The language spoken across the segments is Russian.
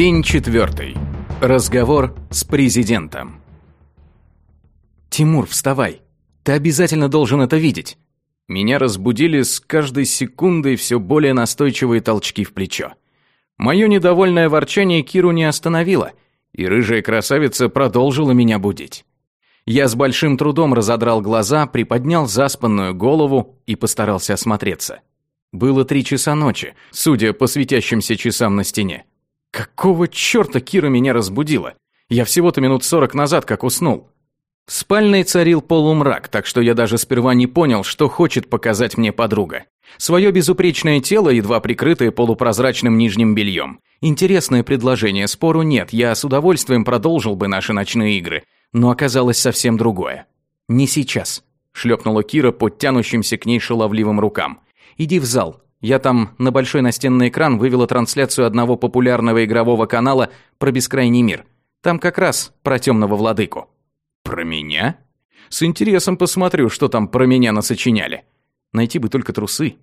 День четвертый. Разговор с президентом. «Тимур, вставай. Ты обязательно должен это видеть». Меня разбудили с каждой секундой все более настойчивые толчки в плечо. Мое недовольное ворчание Киру не остановило, и рыжая красавица продолжила меня будить. Я с большим трудом разодрал глаза, приподнял заспанную голову и постарался осмотреться. Было три часа ночи, судя по светящимся часам на стене. Какого черта Кира меня разбудила? Я всего-то минут сорок назад как уснул. В спальной царил полумрак, так что я даже сперва не понял, что хочет показать мне подруга. Свое безупречное тело, едва прикрытое полупрозрачным нижним бельем. Интересное предложение, спору нет, я с удовольствием продолжил бы наши ночные игры, но оказалось совсем другое. «Не сейчас», – шлепнула Кира под тянущимся к ней шаловливым рукам. «Иди в зал, я там на большой настенный экран вывела трансляцию одного популярного игрового канала про бескрайний мир. Там как раз про темного владыку. Про меня? С интересом посмотрю, что там про меня насочиняли. Найти бы только трусы.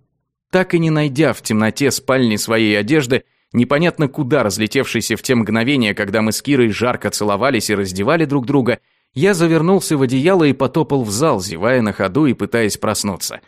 Так и не найдя в темноте спальни своей одежды, непонятно куда разлетевшейся в те мгновения, когда мы с Кирой жарко целовались и раздевали друг друга, я завернулся в одеяло и потопал в зал, зевая на ходу и пытаясь проснуться.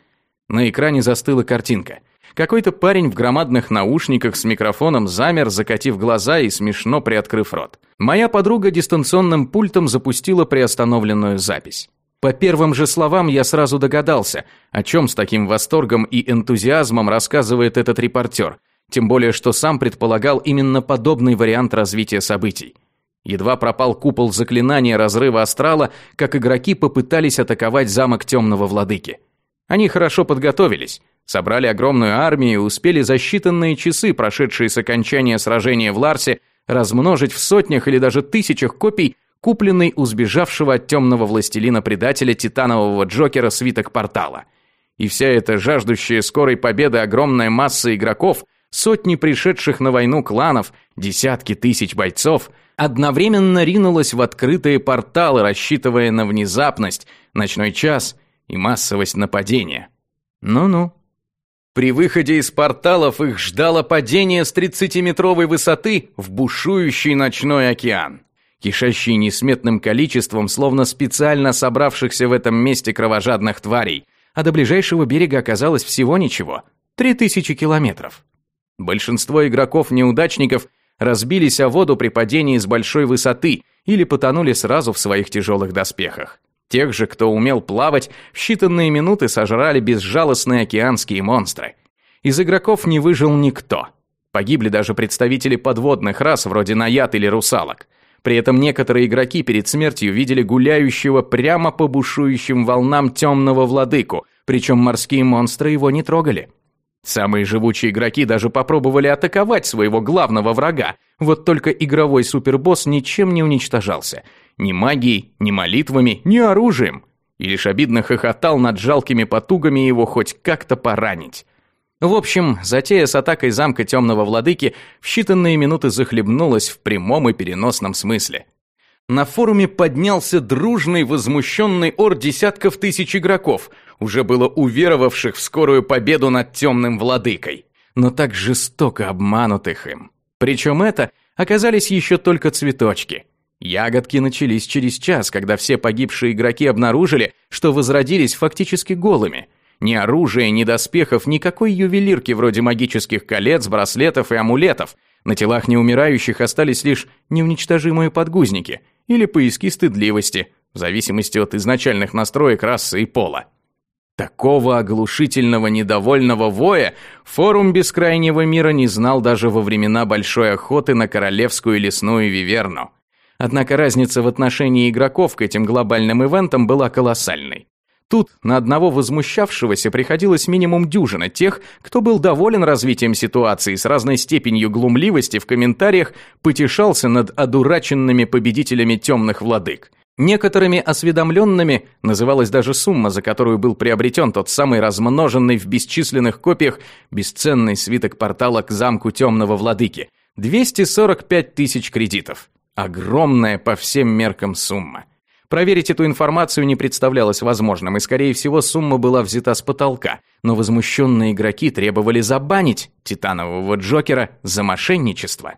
На экране застыла картинка. Какой-то парень в громадных наушниках с микрофоном замер, закатив глаза и смешно приоткрыв рот. Моя подруга дистанционным пультом запустила приостановленную запись. По первым же словам я сразу догадался, о чем с таким восторгом и энтузиазмом рассказывает этот репортер, тем более что сам предполагал именно подобный вариант развития событий. Едва пропал купол заклинания разрыва астрала, как игроки попытались атаковать замок темного владыки. Они хорошо подготовились, собрали огромную армию и успели за считанные часы, прошедшие с окончания сражения в Ларсе, размножить в сотнях или даже тысячах копий купленный у сбежавшего от темного властелина-предателя титанового Джокера свиток портала. И вся эта жаждущая скорой победы огромная масса игроков, сотни пришедших на войну кланов, десятки тысяч бойцов, одновременно ринулась в открытые порталы, рассчитывая на внезапность, ночной час и массовость нападения. Ну-ну. При выходе из порталов их ждало падение с 30-метровой высоты в бушующий ночной океан, кишащий несметным количеством словно специально собравшихся в этом месте кровожадных тварей, а до ближайшего берега оказалось всего ничего – 3000 километров. Большинство игроков-неудачников разбились о воду при падении с большой высоты или потонули сразу в своих тяжелых доспехах. Тех же, кто умел плавать, в считанные минуты сожрали безжалостные океанские монстры. Из игроков не выжил никто. Погибли даже представители подводных рас, вроде наяд или русалок. При этом некоторые игроки перед смертью видели гуляющего прямо по бушующим волнам темного владыку, причем морские монстры его не трогали. Самые живучие игроки даже попробовали атаковать своего главного врага, вот только игровой супербосс ничем не уничтожался – ни магией, ни молитвами, ни оружием. И лишь обидно хохотал над жалкими потугами его хоть как-то поранить. В общем, затея с атакой замка темного владыки в считанные минуты захлебнулась в прямом и переносном смысле. На форуме поднялся дружный, возмущенный ор десятков тысяч игроков, уже было уверовавших в скорую победу над темным владыкой, но так жестоко обманутых им. Причем это оказались еще только цветочки. Ягодки начались через час, когда все погибшие игроки обнаружили, что возродились фактически голыми. Ни оружия, ни доспехов, никакой ювелирки вроде магических колец, браслетов и амулетов. На телах неумирающих остались лишь неуничтожимые подгузники или поиски стыдливости, в зависимости от изначальных настроек расы и пола. Такого оглушительного недовольного воя форум Бескрайнего мира не знал даже во времена большой охоты на королевскую лесную виверну. Однако разница в отношении игроков к этим глобальным ивентам была колоссальной. Тут на одного возмущавшегося приходилось минимум дюжина тех, кто был доволен развитием ситуации с разной степенью глумливости в комментариях потешался над одураченными победителями темных владык. Некоторыми осведомленными называлась даже сумма, за которую был приобретен тот самый размноженный в бесчисленных копиях бесценный свиток портала к замку темного владыки – 245 тысяч кредитов. Огромная по всем меркам сумма. Проверить эту информацию не представлялось возможным, и, скорее всего, сумма была взята с потолка, но возмущенные игроки требовали забанить титанового Джокера за мошенничество.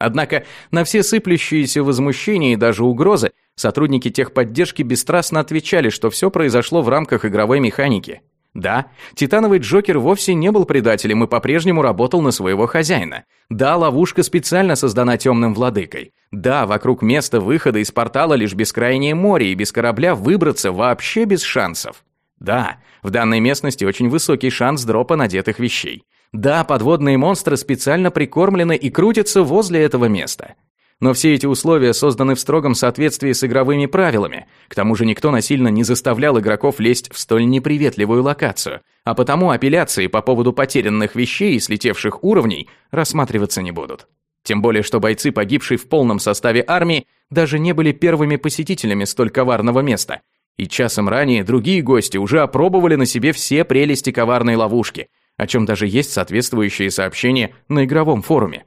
Однако на все сыплющиеся возмущения и даже угрозы сотрудники техподдержки бесстрастно отвечали, что все произошло в рамках игровой механики. Да, Титановый Джокер вовсе не был предателем и по-прежнему работал на своего хозяина. Да, ловушка специально создана темным владыкой. Да, вокруг места выхода из портала лишь бескрайнее море, и без корабля выбраться вообще без шансов. Да, в данной местности очень высокий шанс дропа надетых вещей. Да, подводные монстры специально прикормлены и крутятся возле этого места. Но все эти условия созданы в строгом соответствии с игровыми правилами. К тому же никто насильно не заставлял игроков лезть в столь неприветливую локацию, а потому апелляции по поводу потерянных вещей и слетевших уровней рассматриваться не будут. Тем более, что бойцы, погибшие в полном составе армии, даже не были первыми посетителями столь коварного места. И часом ранее другие гости уже опробовали на себе все прелести коварной ловушки, о чем даже есть соответствующие сообщения на игровом форуме.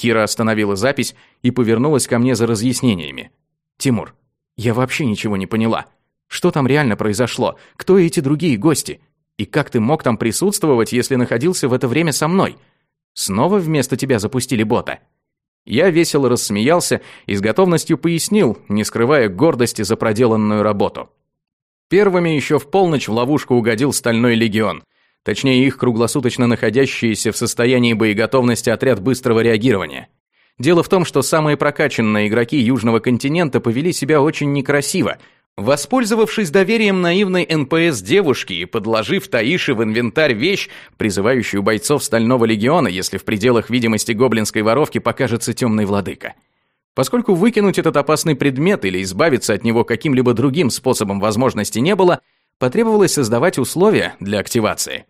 Кира остановила запись и повернулась ко мне за разъяснениями. «Тимур, я вообще ничего не поняла. Что там реально произошло? Кто эти другие гости? И как ты мог там присутствовать, если находился в это время со мной? Снова вместо тебя запустили бота?» Я весело рассмеялся и с готовностью пояснил, не скрывая гордости за проделанную работу. Первым еще в полночь в ловушку угодил Стальной Легион точнее их круглосуточно находящийся в состоянии боеготовности отряд быстрого реагирования. Дело в том, что самые прокачанные игроки Южного континента повели себя очень некрасиво, воспользовавшись доверием наивной НПС девушки и подложив Таиши в инвентарь вещь, призывающую бойцов Стального Легиона, если в пределах видимости гоблинской воровки покажется темный владыка. Поскольку выкинуть этот опасный предмет или избавиться от него каким-либо другим способом возможности не было, потребовалось создавать условия для активации.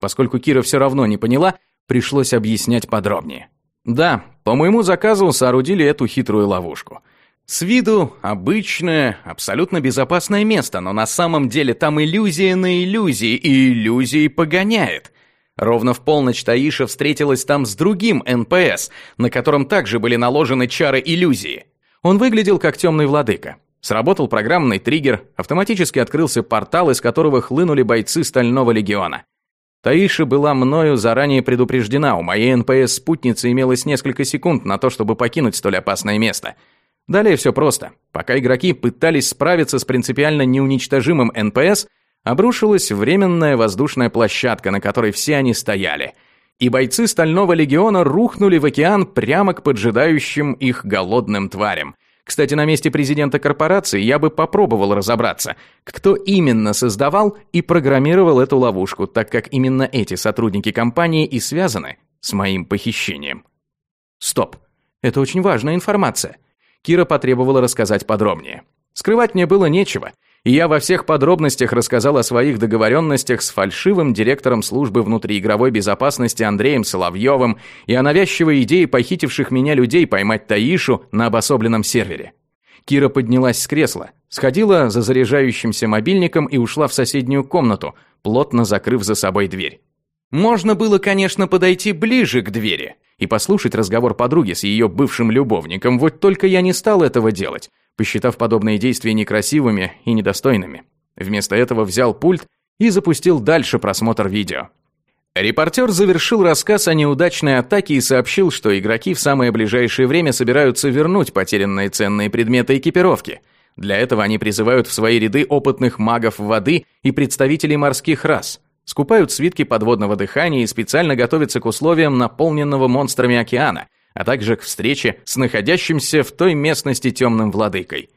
Поскольку Кира все равно не поняла, пришлось объяснять подробнее. Да, по моему заказу соорудили эту хитрую ловушку. С виду обычное, абсолютно безопасное место, но на самом деле там иллюзия на иллюзии, и иллюзии погоняет. Ровно в полночь Таиша встретилась там с другим НПС, на котором также были наложены чары иллюзии. Он выглядел как темный владыка. Сработал программный триггер, автоматически открылся портал, из которого хлынули бойцы Стального Легиона. Таиша была мною заранее предупреждена, у моей НПС-спутницы имелось несколько секунд на то, чтобы покинуть столь опасное место. Далее все просто. Пока игроки пытались справиться с принципиально неуничтожимым НПС, обрушилась временная воздушная площадка, на которой все они стояли. И бойцы Стального Легиона рухнули в океан прямо к поджидающим их голодным тварям – кстати, на месте президента корпорации я бы попробовал разобраться, кто именно создавал и программировал эту ловушку, так как именно эти сотрудники компании и связаны с моим похищением. Стоп. Это очень важная информация. Кира потребовала рассказать подробнее. Скрывать мне было нечего – и я во всех подробностях рассказал о своих договоренностях с фальшивым директором службы внутриигровой безопасности Андреем Соловьевым и о навязчивой идее похитивших меня людей поймать Таишу на обособленном сервере. Кира поднялась с кресла, сходила за заряжающимся мобильником и ушла в соседнюю комнату, плотно закрыв за собой дверь. Можно было, конечно, подойти ближе к двери и послушать разговор подруги с ее бывшим любовником, вот только я не стал этого делать, посчитав подобные действия некрасивыми и недостойными. Вместо этого взял пульт и запустил дальше просмотр видео. Репортер завершил рассказ о неудачной атаке и сообщил, что игроки в самое ближайшее время собираются вернуть потерянные ценные предметы экипировки. Для этого они призывают в свои ряды опытных магов воды и представителей морских рас, скупают свитки подводного дыхания и специально готовятся к условиям наполненного монстрами океана, а также к встрече с находящимся в той местности темным владыкой.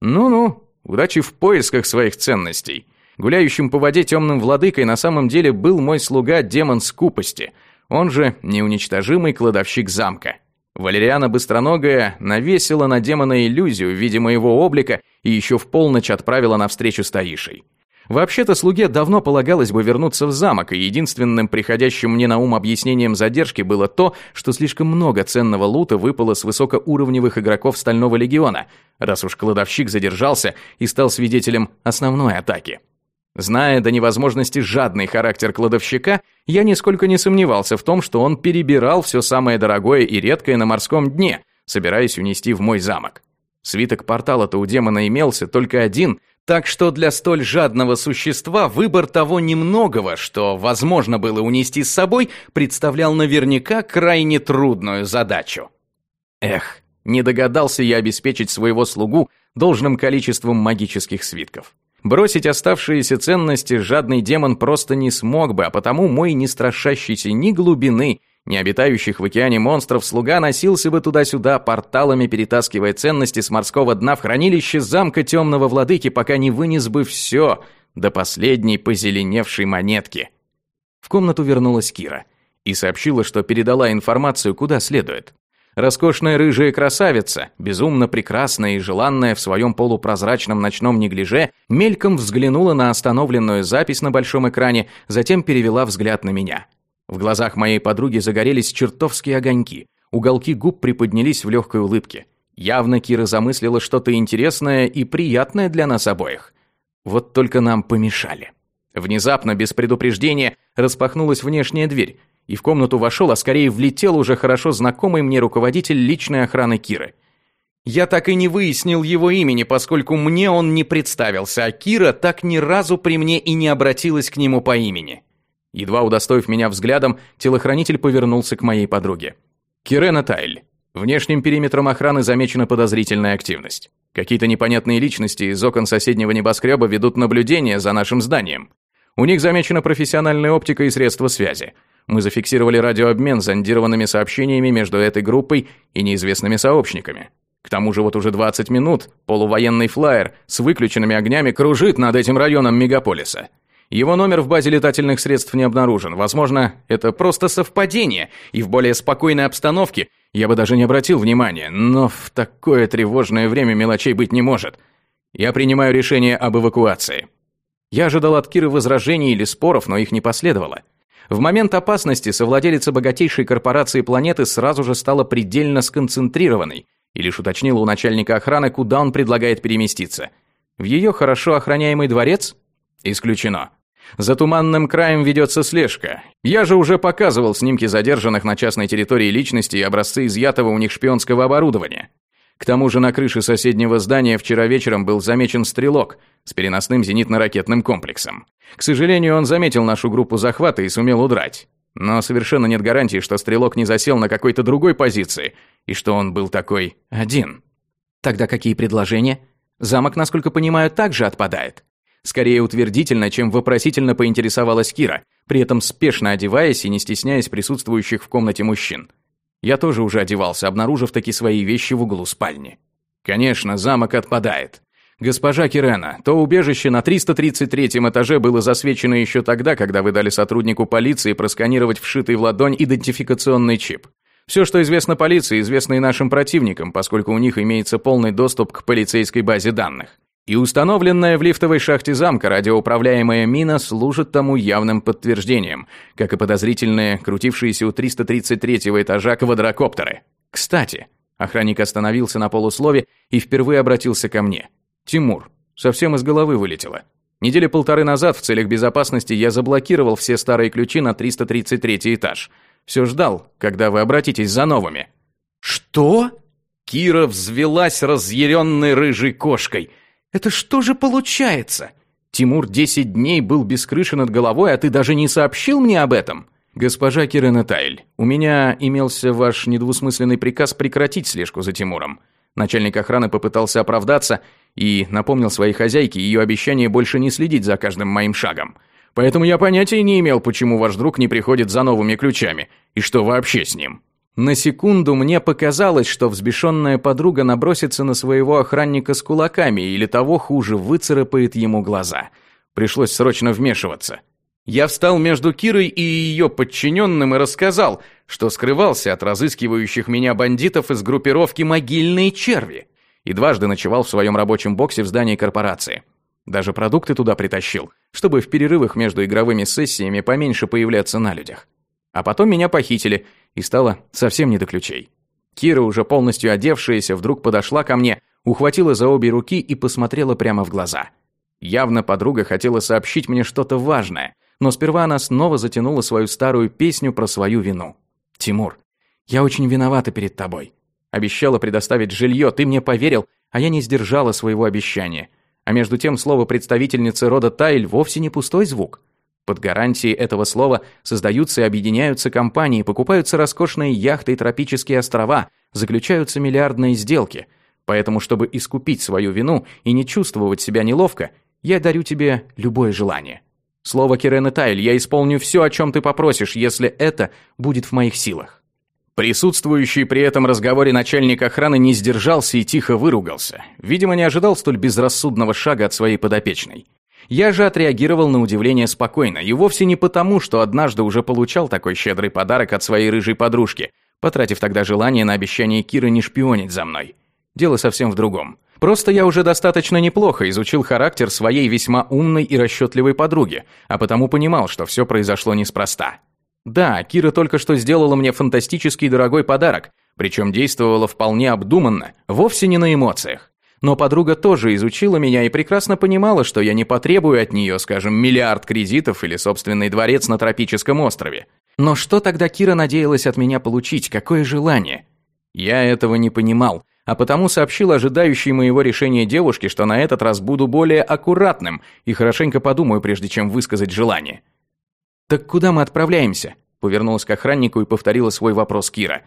Ну-ну, удачи в поисках своих ценностей. Гуляющим по воде темным владыкой на самом деле был мой слуга демон скупости, он же неуничтожимый кладовщик замка. Валериана Быстроногая навесила на демона иллюзию в виде моего облика и еще в полночь отправила на встречу с Таишей. Вообще-то слуге давно полагалось бы вернуться в замок, и единственным приходящим мне на ум объяснением задержки было то, что слишком много ценного лута выпало с высокоуровневых игроков Стального Легиона, раз уж кладовщик задержался и стал свидетелем основной атаки. Зная до невозможности жадный характер кладовщика, я нисколько не сомневался в том, что он перебирал все самое дорогое и редкое на морском дне, собираясь унести в мой замок. Свиток портала-то у демона имелся только один — так что для столь жадного существа выбор того немногого, что возможно было унести с собой, представлял наверняка крайне трудную задачу. Эх, не догадался я обеспечить своего слугу должным количеством магических свитков. Бросить оставшиеся ценности жадный демон просто не смог бы, а потому мой не страшащийся ни глубины, ни обитающих в океане монстров слуга носился бы туда-сюда, порталами перетаскивая ценности с морского дна в хранилище замка темного владыки, пока не вынес бы все до последней позеленевшей монетки. В комнату вернулась Кира и сообщила, что передала информацию куда следует. Роскошная рыжая красавица, безумно прекрасная и желанная в своем полупрозрачном ночном неглиже, мельком взглянула на остановленную запись на большом экране, затем перевела взгляд на меня. В глазах моей подруги загорелись чертовские огоньки, уголки губ приподнялись в легкой улыбке. Явно Кира замыслила что-то интересное и приятное для нас обоих. Вот только нам помешали. Внезапно, без предупреждения, распахнулась внешняя дверь, и в комнату вошел, а скорее влетел уже хорошо знакомый мне руководитель личной охраны Киры. Я так и не выяснил его имени, поскольку мне он не представился, а Кира так ни разу при мне и не обратилась к нему по имени. Едва удостоив меня взглядом, телохранитель повернулся к моей подруге. Кирена Тайль. Внешним периметром охраны замечена подозрительная активность. Какие-то непонятные личности из окон соседнего небоскреба ведут наблюдение за нашим зданием. У них замечена профессиональная оптика и средства связи. Мы зафиксировали радиообмен с зондированными сообщениями между этой группой и неизвестными сообщниками. К тому же вот уже 20 минут полувоенный флайер с выключенными огнями кружит над этим районом мегаполиса. Его номер в базе летательных средств не обнаружен. Возможно, это просто совпадение, и в более спокойной обстановке я бы даже не обратил внимания, но в такое тревожное время мелочей быть не может. Я принимаю решение об эвакуации. Я ожидал от Киры возражений или споров, но их не последовало. В момент опасности совладелица богатейшей корпорации планеты сразу же стала предельно сконцентрированной и лишь уточнила у начальника охраны, куда он предлагает переместиться. В ее хорошо охраняемый дворец? Исключено. За туманным краем ведется слежка. Я же уже показывал снимки задержанных на частной территории личности и образцы изъятого у них шпионского оборудования. К тому же на крыше соседнего здания вчера вечером был замечен стрелок с переносным зенитно-ракетным комплексом. К сожалению, он заметил нашу группу захвата и сумел удрать. Но совершенно нет гарантии, что стрелок не засел на какой-то другой позиции, и что он был такой один. Тогда какие предложения? Замок, насколько понимаю, также отпадает. Скорее утвердительно, чем вопросительно поинтересовалась Кира, при этом спешно одеваясь и не стесняясь присутствующих в комнате мужчин. Я тоже уже одевался, обнаружив таки свои вещи в углу спальни. Конечно, замок отпадает. Госпожа Кирена, то убежище на 333 этаже было засвечено еще тогда, когда вы дали сотруднику полиции просканировать вшитый в ладонь идентификационный чип. Все, что известно полиции, известно и нашим противникам, поскольку у них имеется полный доступ к полицейской базе данных. И установленная в лифтовой шахте замка радиоуправляемая мина служит тому явным подтверждением, как и подозрительные, крутившиеся у 333 этажа квадрокоптеры. Кстати, охранник остановился на полуслове и впервые обратился ко мне. «Тимур, совсем из головы вылетело. Недели полторы назад в целях безопасности я заблокировал все старые ключи на 333 этаж. Все ждал, когда вы обратитесь за новыми». «Что?» Кира взвелась разъяренной рыжей кошкой – это что же получается? Тимур десять дней был без крыши над головой, а ты даже не сообщил мне об этом? Госпожа Кирена Тайль, у меня имелся ваш недвусмысленный приказ прекратить слежку за Тимуром. Начальник охраны попытался оправдаться и напомнил своей хозяйке ее обещание больше не следить за каждым моим шагом. Поэтому я понятия не имел, почему ваш друг не приходит за новыми ключами, и что вообще с ним. На секунду мне показалось, что взбешенная подруга набросится на своего охранника с кулаками или того хуже, выцарапает ему глаза. Пришлось срочно вмешиваться. Я встал между Кирой и ее подчиненным и рассказал, что скрывался от разыскивающих меня бандитов из группировки «Могильные черви» и дважды ночевал в своем рабочем боксе в здании корпорации. Даже продукты туда притащил, чтобы в перерывах между игровыми сессиями поменьше появляться на людях. А потом меня похитили, и стало совсем не до ключей. Кира, уже полностью одевшаяся, вдруг подошла ко мне, ухватила за обе руки и посмотрела прямо в глаза. Явно подруга хотела сообщить мне что-то важное, но сперва она снова затянула свою старую песню про свою вину. «Тимур, я очень виновата перед тобой. Обещала предоставить жилье, ты мне поверил, а я не сдержала своего обещания. А между тем слово представительницы рода Тайль вовсе не пустой звук. Под гарантией этого слова создаются и объединяются компании, покупаются роскошные яхты и тропические острова, заключаются миллиардные сделки. Поэтому, чтобы искупить свою вину и не чувствовать себя неловко, я дарю тебе любое желание. Слово Кирена Тайль, я исполню все, о чем ты попросишь, если это будет в моих силах. Присутствующий при этом разговоре начальник охраны не сдержался и тихо выругался. Видимо, не ожидал столь безрассудного шага от своей подопечной. Я же отреагировал на удивление спокойно, и вовсе не потому, что однажды уже получал такой щедрый подарок от своей рыжей подружки, потратив тогда желание на обещание Киры не шпионить за мной. Дело совсем в другом. Просто я уже достаточно неплохо изучил характер своей весьма умной и расчетливой подруги, а потому понимал, что все произошло неспроста. Да, Кира только что сделала мне фантастический дорогой подарок, причем действовала вполне обдуманно, вовсе не на эмоциях. Но подруга тоже изучила меня и прекрасно понимала, что я не потребую от нее, скажем, миллиард кредитов или собственный дворец на тропическом острове. Но что тогда Кира надеялась от меня получить, какое желание? Я этого не понимал, а потому сообщил ожидающей моего решения девушке, что на этот раз буду более аккуратным и хорошенько подумаю, прежде чем высказать желание. «Так куда мы отправляемся?» Повернулась к охраннику и повторила свой вопрос Кира.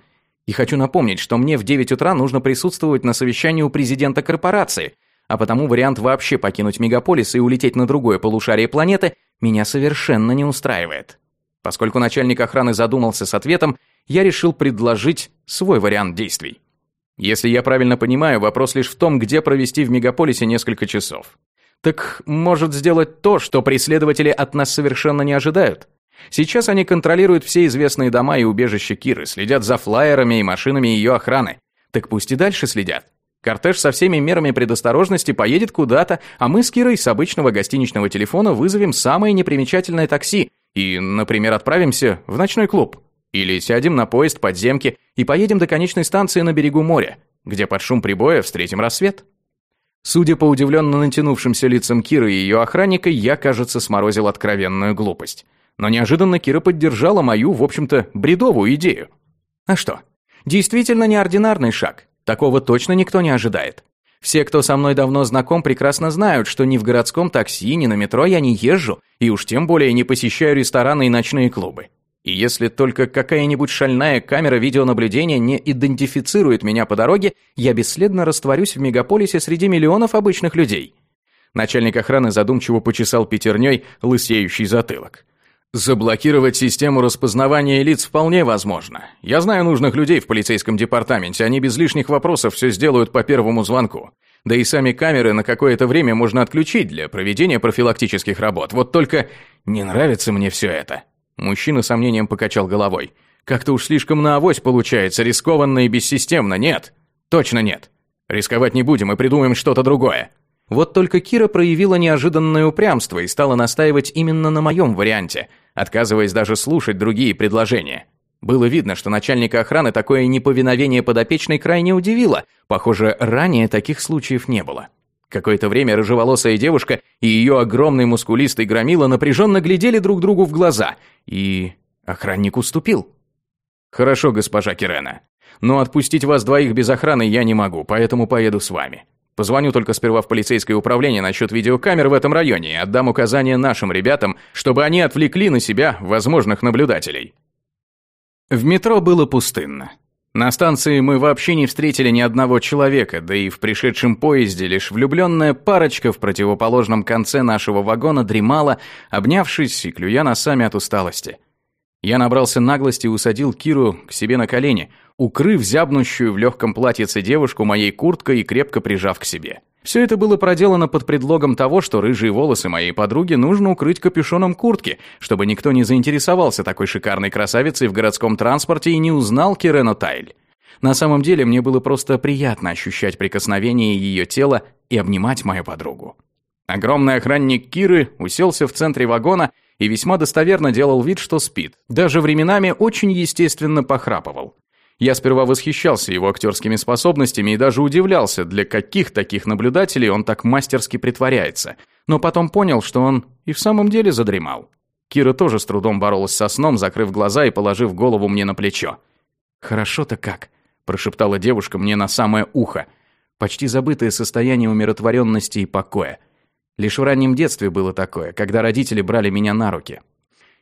И хочу напомнить, что мне в 9 утра нужно присутствовать на совещании у президента корпорации, а потому вариант вообще покинуть мегаполис и улететь на другое полушарие планеты меня совершенно не устраивает. Поскольку начальник охраны задумался с ответом, я решил предложить свой вариант действий. Если я правильно понимаю, вопрос лишь в том, где провести в мегаполисе несколько часов. Так может сделать то, что преследователи от нас совершенно не ожидают? Сейчас они контролируют все известные дома и убежища Киры, следят за флайерами и машинами ее охраны. Так пусть и дальше следят. Кортеж со всеми мерами предосторожности поедет куда-то, а мы с Кирой с обычного гостиничного телефона вызовем самое непримечательное такси и, например, отправимся в ночной клуб. Или сядем на поезд подземки и поедем до конечной станции на берегу моря, где под шум прибоя встретим рассвет. Судя по удивленно натянувшимся лицам Киры и ее охранника, я, кажется, сморозил откровенную глупость. Но неожиданно Кира поддержала мою, в общем-то, бредовую идею. А что? Действительно неординарный шаг. Такого точно никто не ожидает. Все, кто со мной давно знаком, прекрасно знают, что ни в городском такси, ни на метро я не езжу, и уж тем более не посещаю рестораны и ночные клубы. И если только какая-нибудь шальная камера видеонаблюдения не идентифицирует меня по дороге, я бесследно растворюсь в мегаполисе среди миллионов обычных людей. Начальник охраны задумчиво почесал пятерней лысеющий затылок. Заблокировать систему распознавания лиц вполне возможно. Я знаю нужных людей в полицейском департаменте, они без лишних вопросов все сделают по первому звонку. Да и сами камеры на какое-то время можно отключить для проведения профилактических работ. Вот только не нравится мне все это. Мужчина сомнением покачал головой. Как-то уж слишком на авось получается, рискованно и бессистемно. Нет, точно нет. Рисковать не будем и придумаем что-то другое. Вот только Кира проявила неожиданное упрямство и стала настаивать именно на моем варианте – отказываясь даже слушать другие предложения. Было видно, что начальника охраны такое неповиновение подопечной крайне удивило. Похоже, ранее таких случаев не было. Какое-то время рыжеволосая девушка и ее огромный мускулистый громила напряженно глядели друг другу в глаза, и охранник уступил. «Хорошо, госпожа Кирена, но отпустить вас двоих без охраны я не могу, поэтому поеду с вами. Позвоню только сперва в полицейское управление насчет видеокамер в этом районе и отдам указания нашим ребятам, чтобы они отвлекли на себя возможных наблюдателей. В метро было пустынно. На станции мы вообще не встретили ни одного человека, да и в пришедшем поезде лишь влюбленная парочка в противоположном конце нашего вагона дремала, обнявшись и клюя носами от усталости. Я набрался наглости и усадил Киру к себе на колени, укрыв зябнущую в легком платьице девушку моей курткой и крепко прижав к себе. Все это было проделано под предлогом того, что рыжие волосы моей подруги нужно укрыть капюшоном куртки, чтобы никто не заинтересовался такой шикарной красавицей в городском транспорте и не узнал Кирену Тайль. На самом деле мне было просто приятно ощущать прикосновение ее тела и обнимать мою подругу. Огромный охранник Киры уселся в центре вагона и весьма достоверно делал вид, что спит. Даже временами очень естественно похрапывал. Я сперва восхищался его актерскими способностями и даже удивлялся, для каких таких наблюдателей он так мастерски притворяется. Но потом понял, что он и в самом деле задремал. Кира тоже с трудом боролась со сном, закрыв глаза и положив голову мне на плечо. «Хорошо-то как», – прошептала девушка мне на самое ухо. Почти забытое состояние умиротворенности и покоя. Лишь в раннем детстве было такое, когда родители брали меня на руки.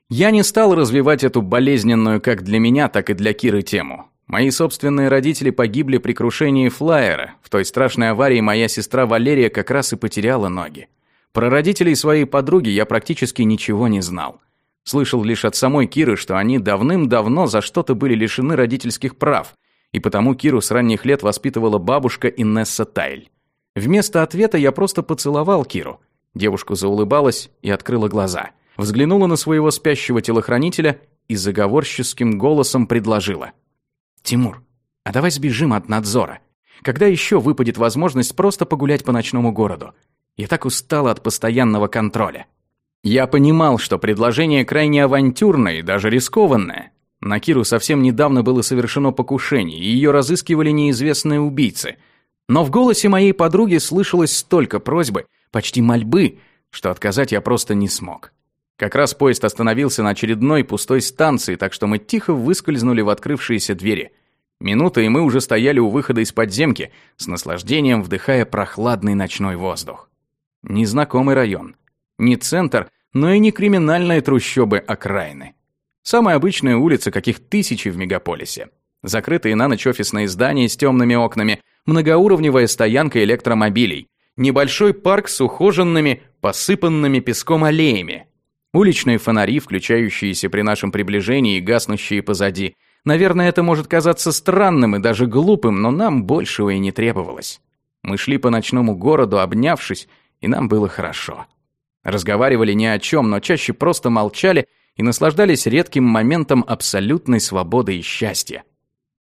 Я не стал развивать эту болезненную как для меня, так и для Киры тему. Мои собственные родители погибли при крушении флайера. В той страшной аварии моя сестра Валерия как раз и потеряла ноги. Про родителей своей подруги я практически ничего не знал. Слышал лишь от самой Киры, что они давным-давно за что-то были лишены родительских прав, и потому Киру с ранних лет воспитывала бабушка Инесса Тайль. Вместо ответа я просто поцеловал Киру. Девушка заулыбалась и открыла глаза. Взглянула на своего спящего телохранителя и заговорческим голосом предложила. «Тимур, а давай сбежим от надзора. Когда еще выпадет возможность просто погулять по ночному городу? Я так устала от постоянного контроля». Я понимал, что предложение крайне авантюрное и даже рискованное. На Киру совсем недавно было совершено покушение, и ее разыскивали неизвестные убийцы – но в голосе моей подруги слышалось столько просьбы, почти мольбы, что отказать я просто не смог. Как раз поезд остановился на очередной пустой станции, так что мы тихо выскользнули в открывшиеся двери. Минута, и мы уже стояли у выхода из подземки, с наслаждением вдыхая прохладный ночной воздух. Незнакомый район. Не центр, но и не криминальные трущобы окраины. Самая обычная улица, каких тысячи в мегаполисе. Закрытые на ночь офисные здания с темными окнами, многоуровневая стоянка электромобилей, небольшой парк с ухоженными, посыпанными песком аллеями, уличные фонари, включающиеся при нашем приближении и гаснущие позади. Наверное, это может казаться странным и даже глупым, но нам большего и не требовалось. Мы шли по ночному городу, обнявшись, и нам было хорошо. Разговаривали ни о чем, но чаще просто молчали и наслаждались редким моментом абсолютной свободы и счастья.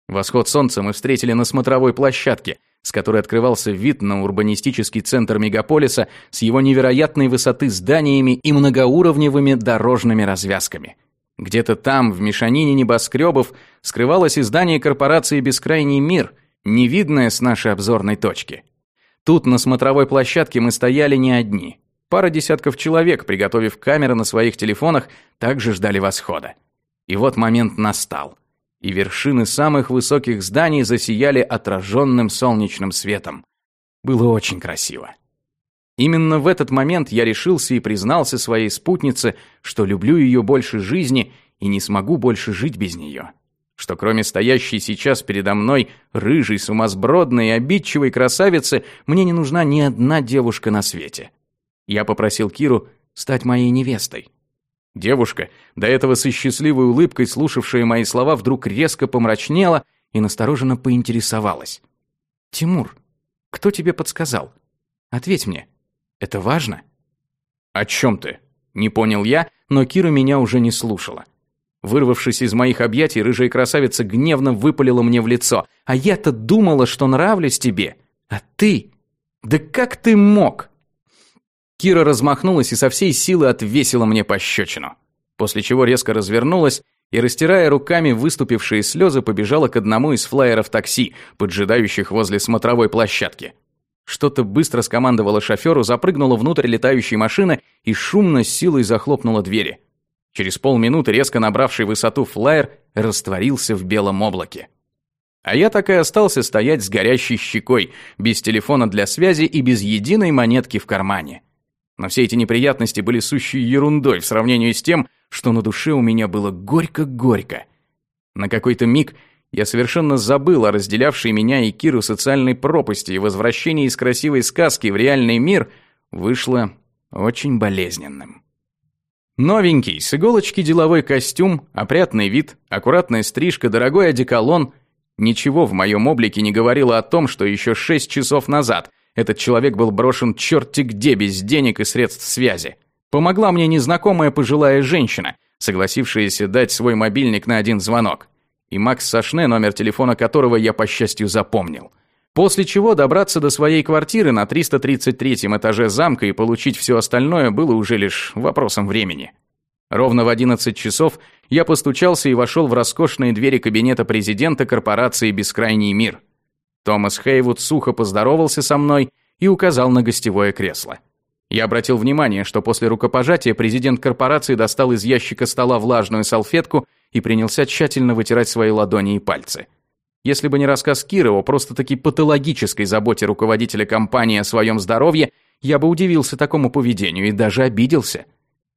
Восход солнца мы встретили на смотровой площадке, с которой открывался вид на урбанистический центр мегаполиса с его невероятной высоты зданиями и многоуровневыми дорожными развязками. Где-то там, в мешанине небоскребов, скрывалось издание корпорации «Бескрайний мир», невидное с нашей обзорной точки. Тут, на смотровой площадке, мы стояли не одни. Пара десятков человек, приготовив камеры на своих телефонах, также ждали восхода. И вот момент настал – и вершины самых высоких зданий засияли отраженным солнечным светом. Было очень красиво. Именно в этот момент я решился и признался своей спутнице, что люблю ее больше жизни и не смогу больше жить без нее. Что кроме стоящей сейчас передо мной рыжей, сумасбродной и обидчивой красавицы, мне не нужна ни одна девушка на свете. Я попросил Киру стать моей невестой. Девушка, до этого со счастливой улыбкой слушавшая мои слова, вдруг резко помрачнела и настороженно поинтересовалась. «Тимур, кто тебе подсказал? Ответь мне. Это важно?» «О чем ты?» Не понял я, но Кира меня уже не слушала. Вырвавшись из моих объятий, рыжая красавица гневно выпалила мне в лицо. «А я-то думала, что нравлюсь тебе. А ты? Да как ты мог?» Кира размахнулась и со всей силы отвесила мне пощечину. После чего резко развернулась и, растирая руками выступившие слезы, побежала к одному из флайеров такси, поджидающих возле смотровой площадки. Что-то быстро скомандовало шоферу, запрыгнула внутрь летающей машины и шумно с силой захлопнула двери. Через полминуты резко набравший высоту флайер растворился в белом облаке. А я так и остался стоять с горящей щекой, без телефона для связи и без единой монетки в кармане. Но все эти неприятности были сущей ерундой в сравнении с тем, что на душе у меня было горько-горько. На какой-то миг я совершенно забыл о разделявшей меня и Киру социальной пропасти, и возвращение из красивой сказки в реальный мир вышло очень болезненным. Новенький, с иголочки деловой костюм, опрятный вид, аккуратная стрижка, дорогой одеколон – ничего в моем облике не говорило о том, что еще шесть часов назад – этот человек был брошен черти где без денег и средств связи. Помогла мне незнакомая пожилая женщина, согласившаяся дать свой мобильник на один звонок. И Макс Сашне, номер телефона которого я, по счастью, запомнил. После чего добраться до своей квартиры на 333 этаже замка и получить все остальное было уже лишь вопросом времени. Ровно в 11 часов я постучался и вошел в роскошные двери кабинета президента корпорации «Бескрайний мир». Томас Хейвуд сухо поздоровался со мной и указал на гостевое кресло. Я обратил внимание, что после рукопожатия президент корпорации достал из ящика стола влажную салфетку и принялся тщательно вытирать свои ладони и пальцы. Если бы не рассказ Кирова, просто-таки патологической заботе руководителя компании о своем здоровье, Я бы удивился такому поведению и даже обиделся.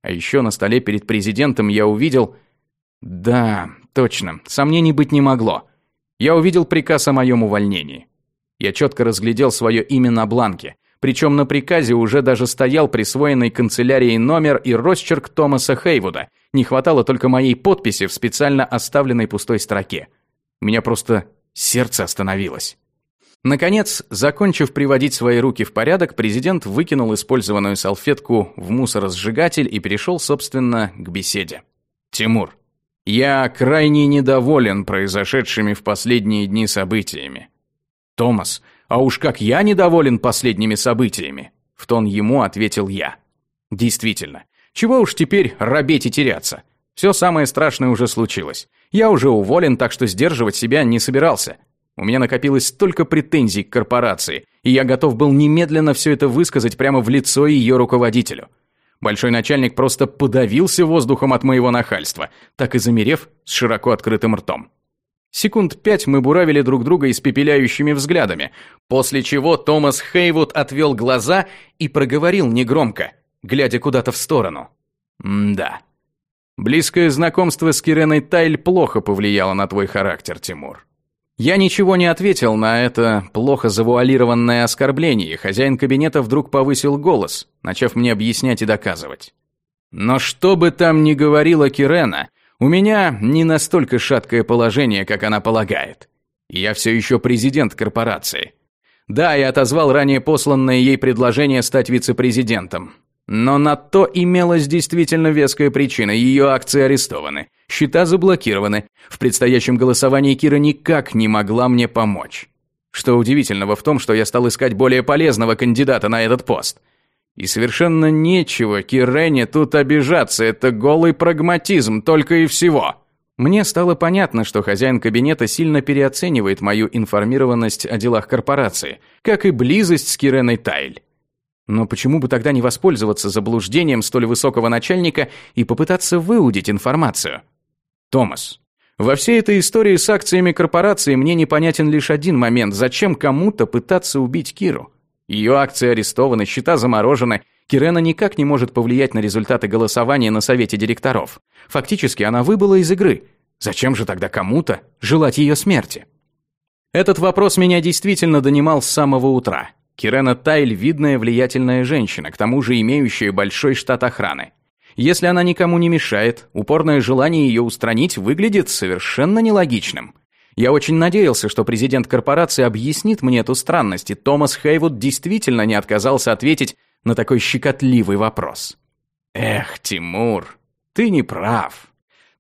А еще на столе перед президентом я увидел... Да, точно, сомнений быть не могло. Я увидел приказ о моем увольнении. Я четко разглядел свое имя на бланке. Причем на приказе уже даже стоял присвоенный канцелярией номер и росчерк Томаса Хейвуда. Не хватало только моей подписи в специально оставленной пустой строке. У меня просто сердце остановилось. Наконец, закончив приводить свои руки в порядок, президент выкинул использованную салфетку в мусоросжигатель и перешел, собственно, к беседе. «Тимур, я крайне недоволен произошедшими в последние дни событиями. Томас, а уж как я недоволен последними событиями, в тон ему ответил я. Действительно, чего уж теперь робеть и теряться. Все самое страшное уже случилось. Я уже уволен, так что сдерживать себя не собирался. У меня накопилось столько претензий к корпорации, и я готов был немедленно все это высказать прямо в лицо ее руководителю. Большой начальник просто подавился воздухом от моего нахальства, так и замерев с широко открытым ртом. Секунд пять мы буравили друг друга испепеляющими взглядами, после чего Томас Хейвуд отвел глаза и проговорил негромко, глядя куда-то в сторону. «Да. Близкое знакомство с Киреной Тайль плохо повлияло на твой характер, Тимур». Я ничего не ответил на это плохо завуалированное оскорбление, и хозяин кабинета вдруг повысил голос, начав мне объяснять и доказывать. Но что бы там ни говорила Кирена, у меня не настолько шаткое положение, как она полагает. Я все еще президент корпорации. Да, я отозвал ранее посланное ей предложение стать вице-президентом. Но на то имелась действительно веская причина. Ее акции арестованы. Счета заблокированы. В предстоящем голосовании Кира никак не могла мне помочь. Что удивительного в том, что я стал искать более полезного кандидата на этот пост. И совершенно нечего Кирене тут обижаться, это голый прагматизм, только и всего. Мне стало понятно, что хозяин кабинета сильно переоценивает мою информированность о делах корпорации, как и близость с Киреной Тайль. Но почему бы тогда не воспользоваться заблуждением столь высокого начальника и попытаться выудить информацию? Томас, во всей этой истории с акциями корпорации мне непонятен лишь один момент, зачем кому-то пытаться убить Киру? Ее акции арестованы, счета заморожены. Кирена никак не может повлиять на результаты голосования на совете директоров. Фактически она выбыла из игры. Зачем же тогда кому-то желать ее смерти? Этот вопрос меня действительно донимал с самого утра. Кирена Тайль – видная влиятельная женщина, к тому же имеющая большой штат охраны. Если она никому не мешает, упорное желание ее устранить выглядит совершенно нелогичным. Я очень надеялся, что президент корпорации объяснит мне эту странность, и Томас Хейвуд действительно не отказался ответить на такой щекотливый вопрос. Эх, Тимур, ты не прав.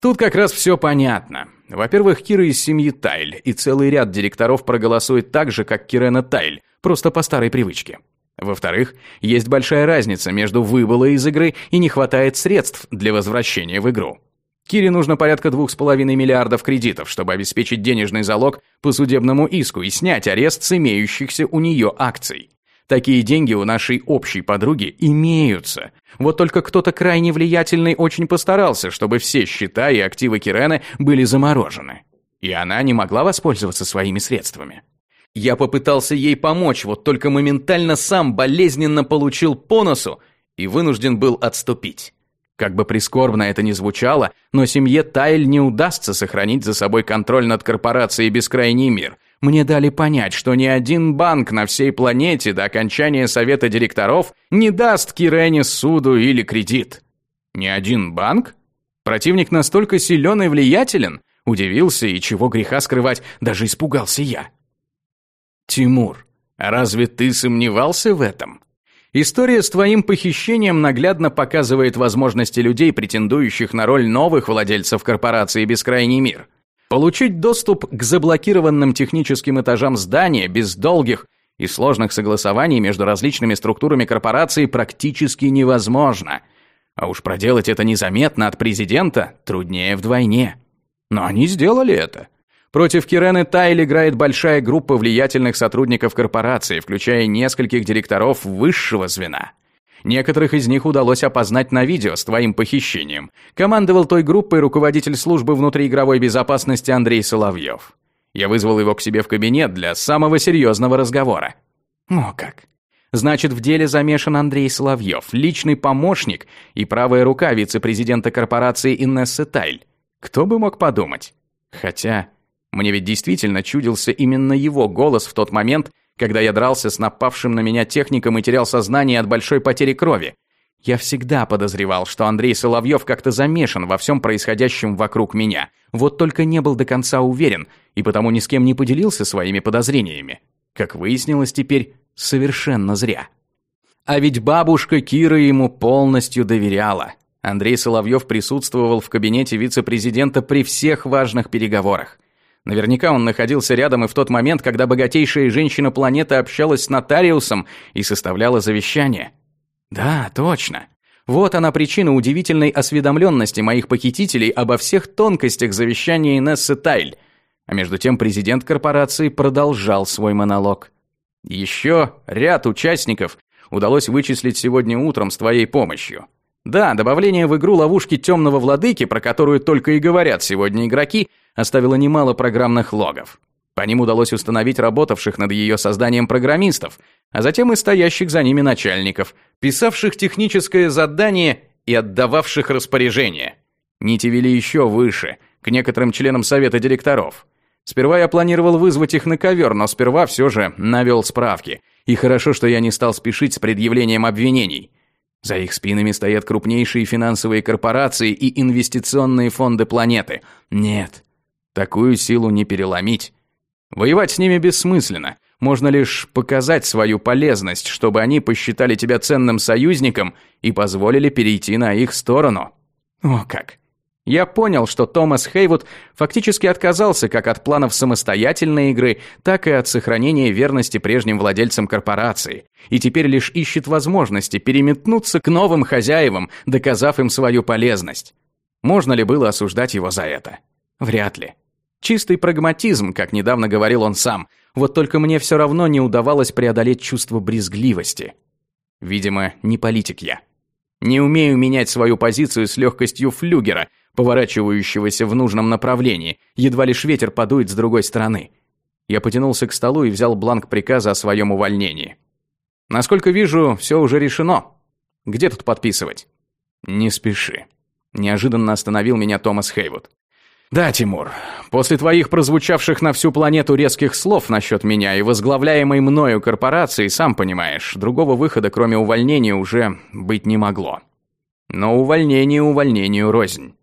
Тут как раз все понятно. Во-первых, Кира из семьи Тайль, и целый ряд директоров проголосует так же, как Кирена Тайль, просто по старой привычке. Во-вторых, есть большая разница между выбыло из игры и не хватает средств для возвращения в игру. Кире нужно порядка двух с половиной миллиардов кредитов, чтобы обеспечить денежный залог по судебному иску и снять арест с имеющихся у нее акций. Такие деньги у нашей общей подруги имеются. Вот только кто-то крайне влиятельный очень постарался, чтобы все счета и активы Кирены были заморожены. И она не могла воспользоваться своими средствами. Я попытался ей помочь, вот только моментально сам болезненно получил по носу и вынужден был отступить. Как бы прискорбно это ни звучало, но семье Тайль не удастся сохранить за собой контроль над корпорацией «Бескрайний мир». Мне дали понять, что ни один банк на всей планете до окончания совета директоров не даст Кирене суду или кредит. Ни один банк? Противник настолько силен и влиятелен? Удивился и чего греха скрывать, даже испугался я. Тимур, разве ты сомневался в этом? История с твоим похищением наглядно показывает возможности людей, претендующих на роль новых владельцев корпорации «Бескрайний мир». Получить доступ к заблокированным техническим этажам здания без долгих и сложных согласований между различными структурами корпорации практически невозможно. А уж проделать это незаметно от президента труднее вдвойне. Но они сделали это. Против Кирены Тайл играет большая группа влиятельных сотрудников корпорации, включая нескольких директоров высшего звена. Некоторых из них удалось опознать на видео с твоим похищением. Командовал той группой руководитель службы внутриигровой безопасности Андрей Соловьев. Я вызвал его к себе в кабинет для самого серьезного разговора. О как! Значит, в деле замешан Андрей Соловьев, личный помощник и правая рука вице-президента корпорации Инессы Тайль. Кто бы мог подумать? Хотя, мне ведь действительно чудился именно его голос в тот момент, когда я дрался с напавшим на меня техником и терял сознание от большой потери крови. Я всегда подозревал, что Андрей Соловьев как-то замешан во всем происходящем вокруг меня. Вот только не был до конца уверен, и потому ни с кем не поделился своими подозрениями. Как выяснилось теперь, совершенно зря. А ведь бабушка Кира ему полностью доверяла. Андрей Соловьев присутствовал в кабинете вице-президента при всех важных переговорах. Наверняка он находился рядом и в тот момент, когда богатейшая женщина планеты общалась с нотариусом и составляла завещание. Да, точно. Вот она причина удивительной осведомленности моих похитителей обо всех тонкостях завещания Инессы Тайль. А между тем президент корпорации продолжал свой монолог. Еще ряд участников удалось вычислить сегодня утром с твоей помощью. Да, добавление в игру ловушки темного владыки, про которую только и говорят сегодня игроки, оставило немало программных логов. По ним удалось установить работавших над ее созданием программистов, а затем и стоящих за ними начальников, писавших техническое задание и отдававших распоряжение. Нити вели еще выше, к некоторым членам совета директоров. Сперва я планировал вызвать их на ковер, но сперва все же навел справки. И хорошо, что я не стал спешить с предъявлением обвинений. За их спинами стоят крупнейшие финансовые корпорации и инвестиционные фонды планеты. Нет, такую силу не переломить. Воевать с ними бессмысленно. Можно лишь показать свою полезность, чтобы они посчитали тебя ценным союзником и позволили перейти на их сторону. О как! Я понял, что Томас Хейвуд фактически отказался как от планов самостоятельной игры, так и от сохранения верности прежним владельцам корпорации, и теперь лишь ищет возможности переметнуться к новым хозяевам, доказав им свою полезность. Можно ли было осуждать его за это? Вряд ли. Чистый прагматизм, как недавно говорил он сам, вот только мне все равно не удавалось преодолеть чувство брезгливости. Видимо, не политик я. Не умею менять свою позицию с легкостью флюгера, поворачивающегося в нужном направлении, едва лишь ветер подует с другой стороны. Я потянулся к столу и взял бланк приказа о своем увольнении. Насколько вижу, все уже решено. Где тут подписывать? Не спеши. Неожиданно остановил меня Томас Хейвуд. Да, Тимур, после твоих прозвучавших на всю планету резких слов насчет меня и возглавляемой мною корпорации, сам понимаешь, другого выхода, кроме увольнения, уже быть не могло. Но увольнение увольнению рознь.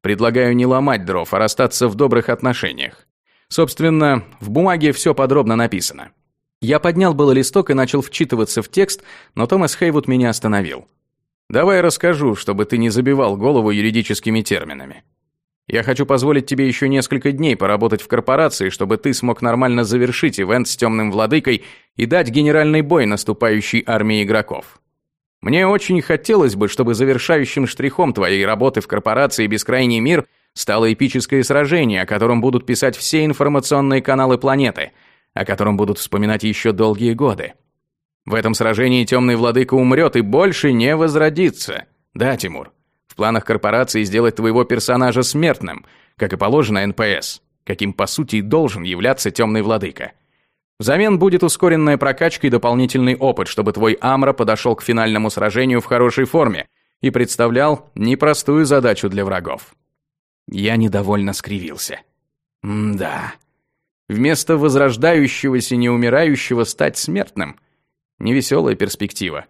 Предлагаю не ломать дров, а расстаться в добрых отношениях. Собственно, в бумаге все подробно написано. Я поднял было листок и начал вчитываться в текст, но Томас Хейвуд меня остановил. «Давай расскажу, чтобы ты не забивал голову юридическими терминами. Я хочу позволить тебе еще несколько дней поработать в корпорации, чтобы ты смог нормально завершить ивент с темным владыкой и дать генеральный бой наступающей армии игроков. Мне очень хотелось бы, чтобы завершающим штрихом твоей работы в корпорации «Бескрайний мир» стало эпическое сражение, о котором будут писать все информационные каналы планеты, о котором будут вспоминать еще долгие годы. В этом сражении темный владыка умрет и больше не возродится. Да, Тимур? В планах корпорации сделать твоего персонажа смертным, как и положено НПС, каким по сути и должен являться темный владыка. Взамен будет ускоренная прокачка и дополнительный опыт, чтобы твой Амра подошел к финальному сражению в хорошей форме и представлял непростую задачу для врагов. Я недовольно скривился. М-да. Вместо возрождающегося неумирающего стать смертным. Невеселая перспектива.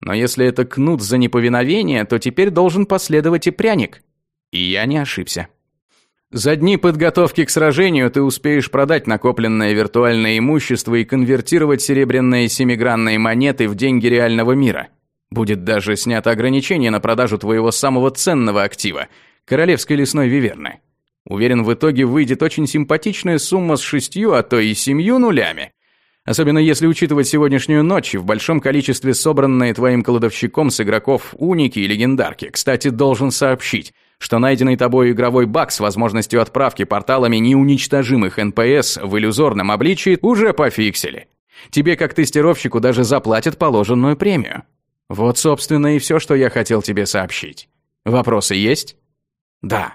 Но если это кнут за неповиновение, то теперь должен последовать и пряник. И я не ошибся. За дни подготовки к сражению ты успеешь продать накопленное виртуальное имущество и конвертировать серебряные семигранные монеты в деньги реального мира. Будет даже снято ограничение на продажу твоего самого ценного актива – королевской лесной виверны. Уверен, в итоге выйдет очень симпатичная сумма с шестью, а то и семью нулями. Особенно если учитывать сегодняшнюю ночь в большом количестве собранные твоим кладовщиком с игроков уники и легендарки. Кстати, должен сообщить – что найденный тобой игровой баг с возможностью отправки порталами неуничтожимых НПС в иллюзорном обличии уже пофиксили. Тебе как тестировщику даже заплатят положенную премию. Вот, собственно, и все, что я хотел тебе сообщить. Вопросы есть? Да.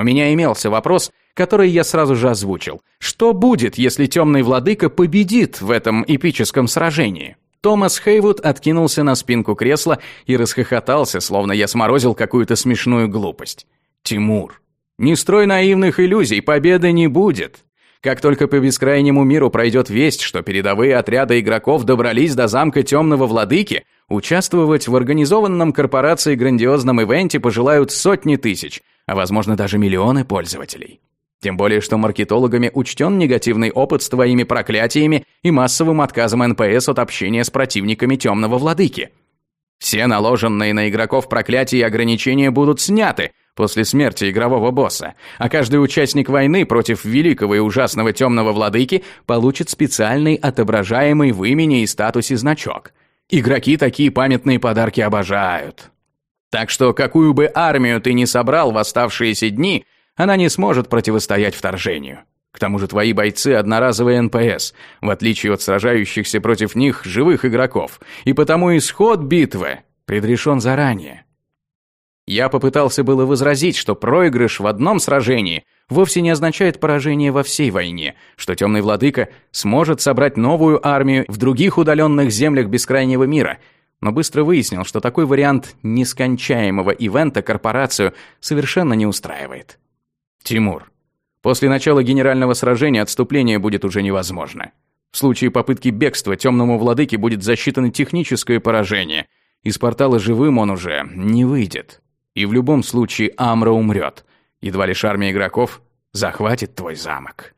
У меня имелся вопрос, который я сразу же озвучил. Что будет, если темный владыка победит в этом эпическом сражении? Томас Хейвуд откинулся на спинку кресла и расхохотался, словно я сморозил какую-то смешную глупость. «Тимур, не строй наивных иллюзий, победы не будет. Как только по бескрайнему миру пройдет весть, что передовые отряды игроков добрались до замка Темного Владыки, участвовать в организованном корпорацией грандиозном ивенте пожелают сотни тысяч, а возможно даже миллионы пользователей. Тем более, что маркетологами учтен негативный опыт с твоими проклятиями и массовым отказом НПС от общения с противниками Темного Владыки. Все наложенные на игроков проклятия и ограничения будут сняты, после смерти игрового босса, а каждый участник войны против великого и ужасного темного владыки получит специальный отображаемый в имени и статусе значок. Игроки такие памятные подарки обожают. Так что какую бы армию ты ни собрал в оставшиеся дни, она не сможет противостоять вторжению. К тому же твои бойцы – одноразовые НПС, в отличие от сражающихся против них живых игроков, и потому исход битвы предрешен заранее. Я попытался было возразить, что проигрыш в одном сражении вовсе не означает поражение во всей войне, что Темный Владыка сможет собрать новую армию в других удаленных землях бескрайнего мира, но быстро выяснил, что такой вариант нескончаемого ивента корпорацию совершенно не устраивает. Тимур, после начала генерального сражения отступление будет уже невозможно. В случае попытки бегства Темному Владыке будет засчитано техническое поражение. Из портала живым он уже не выйдет. И в любом случае Амра умрет. Едва лишь армия игроков захватит твой замок.